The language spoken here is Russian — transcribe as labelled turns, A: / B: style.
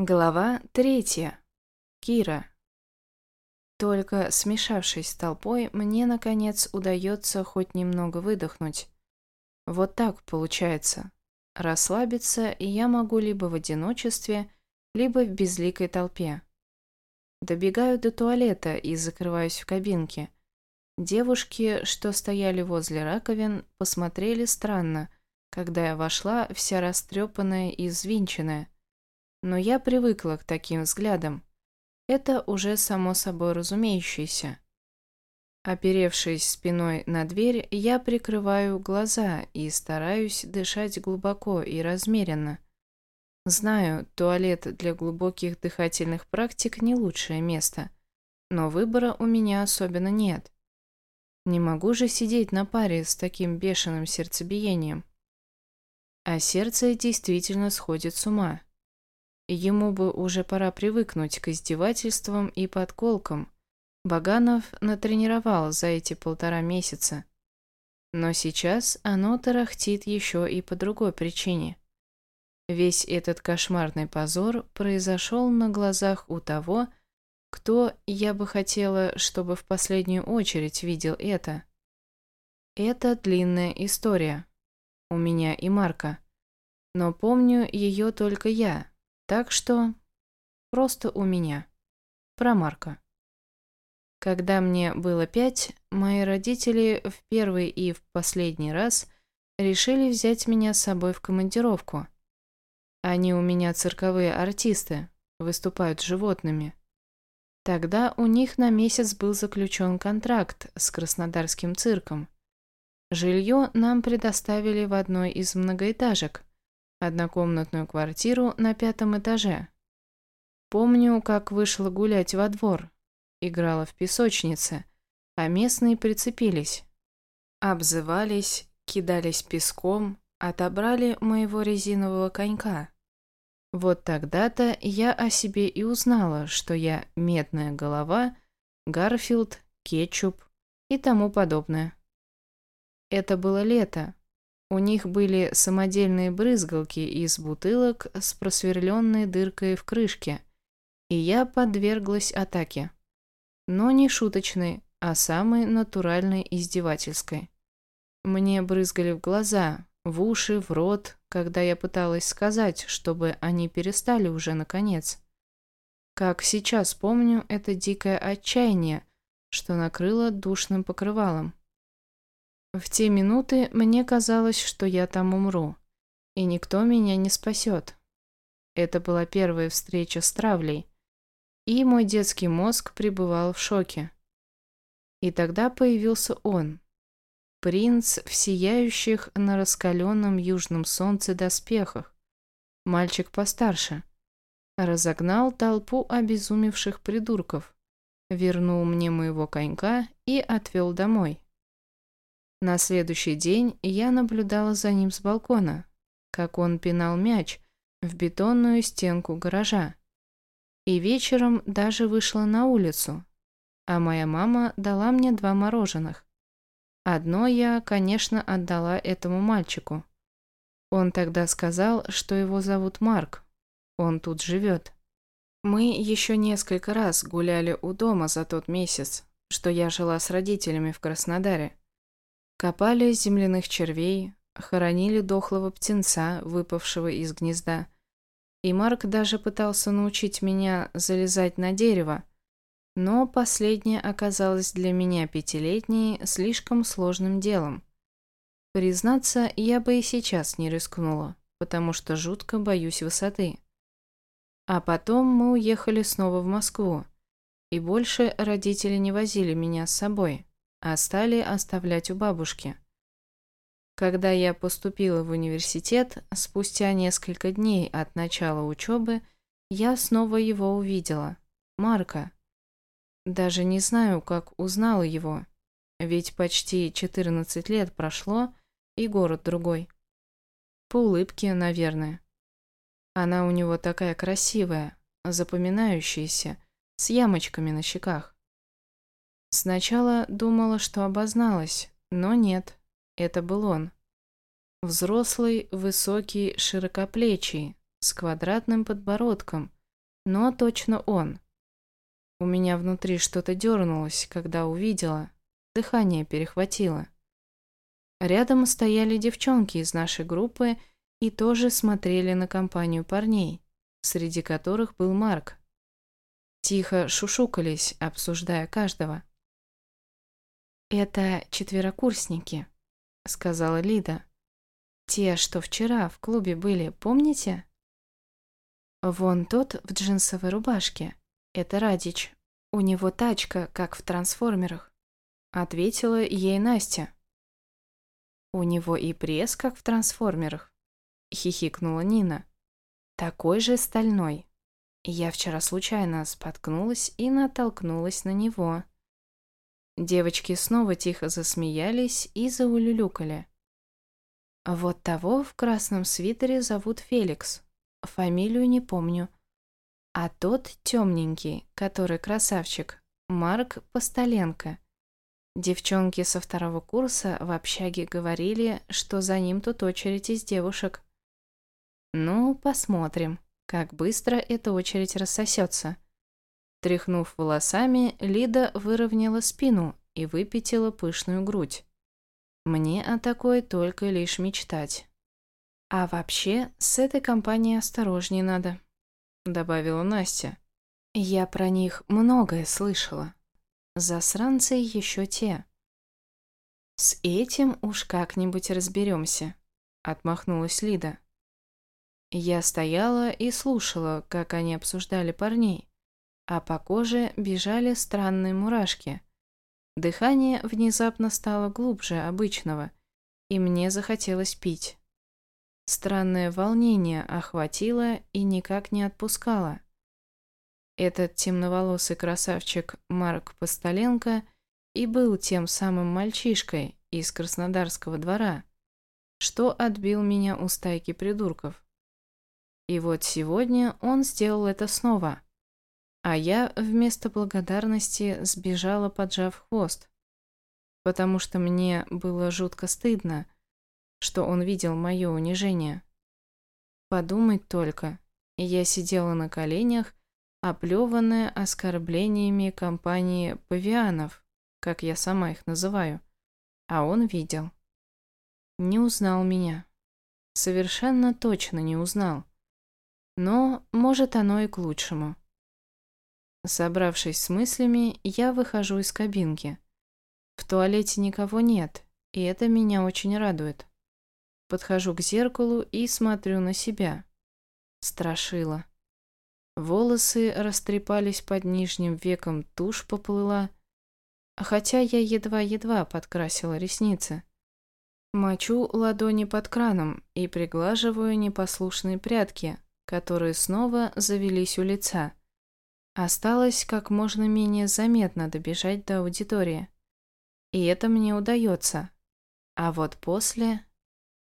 A: Глава третья. Кира. Только смешавшись с толпой, мне, наконец, удается хоть немного выдохнуть. Вот так получается. Расслабиться я могу либо в одиночестве, либо в безликой толпе. Добегаю до туалета и закрываюсь в кабинке. Девушки, что стояли возле раковин, посмотрели странно, когда я вошла вся растрепанная и взвинченная – но я привыкла к таким взглядам. Это уже само собой разумеющееся. Оперевшись спиной на дверь, я прикрываю глаза и стараюсь дышать глубоко и размеренно. Знаю, туалет для глубоких дыхательных практик не лучшее место, но выбора у меня особенно нет. Не могу же сидеть на паре с таким бешеным сердцебиением. А сердце действительно сходит с ума. Ему бы уже пора привыкнуть к издевательствам и подколкам. Баганов натренировал за эти полтора месяца. Но сейчас оно тарахтит еще и по другой причине. Весь этот кошмарный позор произошел на глазах у того, кто, я бы хотела, чтобы в последнюю очередь видел это. Это длинная история. У меня и Марка. Но помню ее только я, так что просто у меня. Про Марка. Когда мне было пять, мои родители в первый и в последний раз решили взять меня с собой в командировку. Они у меня цирковые артисты, выступают с животными. Тогда у них на месяц был заключен контракт с Краснодарским цирком. Жилье нам предоставили в одной из многоэтажек, однокомнатную квартиру на пятом этаже. Помню, как вышла гулять во двор, играла в песочнице, а местные прицепились. Обзывались, кидались песком, отобрали моего резинового конька. Вот тогда-то я о себе и узнала, что я медная голова, Гарфилд, кетчуп и тому подобное. Это было лето, у них были самодельные брызгалки из бутылок с просверленной дыркой в крышке, и я подверглась атаке. Но не шуточной, а самой натуральной издевательской. Мне брызгали в глаза, в уши, в рот, когда я пыталась сказать, чтобы они перестали уже наконец. Как сейчас помню, это дикое отчаяние, что накрыло душным покрывалом. В те минуты мне казалось, что я там умру, и никто меня не спасет. Это была первая встреча с травлей, и мой детский мозг пребывал в шоке. И тогда появился он, принц в сияющих на раскаленном южном солнце доспехах, мальчик постарше, разогнал толпу обезумевших придурков, вернул мне моего конька и отвел домой. На следующий день я наблюдала за ним с балкона, как он пинал мяч в бетонную стенку гаража. И вечером даже вышла на улицу, а моя мама дала мне два мороженых. Одно я, конечно, отдала этому мальчику. Он тогда сказал, что его зовут Марк. Он тут живет. Мы еще несколько раз гуляли у дома за тот месяц, что я жила с родителями в Краснодаре. Копали земляных червей, хоронили дохлого птенца, выпавшего из гнезда. И Марк даже пытался научить меня залезать на дерево, но последнее оказалось для меня пятилетней слишком сложным делом. Признаться, я бы и сейчас не рискнула, потому что жутко боюсь высоты. А потом мы уехали снова в Москву, и больше родители не возили меня с собой а стали оставлять у бабушки. Когда я поступила в университет, спустя несколько дней от начала учебы, я снова его увидела. Марка. Даже не знаю, как узнала его, ведь почти 14 лет прошло, и город другой. По улыбке, наверное. Она у него такая красивая, запоминающаяся, с ямочками на щеках. Сначала думала, что обозналась, но нет, это был он. Взрослый, высокий, широкоплечий, с квадратным подбородком, но точно он. У меня внутри что-то дернулось, когда увидела. Дыхание перехватило. Рядом стояли девчонки из нашей группы и тоже смотрели на компанию парней, среди которых был Марк. Тихо шушукались, обсуждая каждого. «Это четверокурсники», — сказала Лида. «Те, что вчера в клубе были, помните?» «Вон тот в джинсовой рубашке. Это Радич. У него тачка, как в трансформерах», — ответила ей Настя. «У него и пресс, как в трансформерах», — хихикнула Нина. «Такой же стальной. Я вчера случайно споткнулась и натолкнулась на него». Девочки снова тихо засмеялись и заулюлюкали. Вот того в красном свитере зовут Феликс. Фамилию не помню. А тот темненький, который красавчик, Марк Постоленко. Девчонки со второго курса в общаге говорили, что за ним тут очередь из девушек. Ну, посмотрим, как быстро эта очередь рассосется. Тряхнув волосами, Лида выровняла спину и выпятила пышную грудь. Мне о такой только лишь мечтать. А вообще, с этой компанией осторожнее надо, добавила Настя. Я про них многое слышала. Засранцы еще те. С этим уж как-нибудь разберемся, отмахнулась Лида. Я стояла и слушала, как они обсуждали парней а по коже бежали странные мурашки. Дыхание внезапно стало глубже обычного, и мне захотелось пить. Странное волнение охватило и никак не отпускало. Этот темноволосый красавчик Марк Постоленко и был тем самым мальчишкой из Краснодарского двора, что отбил меня у стайки придурков. И вот сегодня он сделал это снова – а я вместо благодарности сбежала, поджав хвост, потому что мне было жутко стыдно, что он видел мое унижение. Подумать только, я сидела на коленях, оплеванная оскорблениями компании павианов, как я сама их называю, а он видел. Не узнал меня. Совершенно точно не узнал. Но, может, оно и к лучшему. Собравшись с мыслями, я выхожу из кабинки. В туалете никого нет, и это меня очень радует. Подхожу к зеркалу и смотрю на себя. Страшила. Волосы растрепались под нижним веком, тушь поплыла, хотя я едва-едва подкрасила ресницы. Мочу ладони под краном и приглаживаю непослушные прядки, которые снова завелись у лица. Осталось как можно менее заметно добежать до аудитории. И это мне удается. А вот после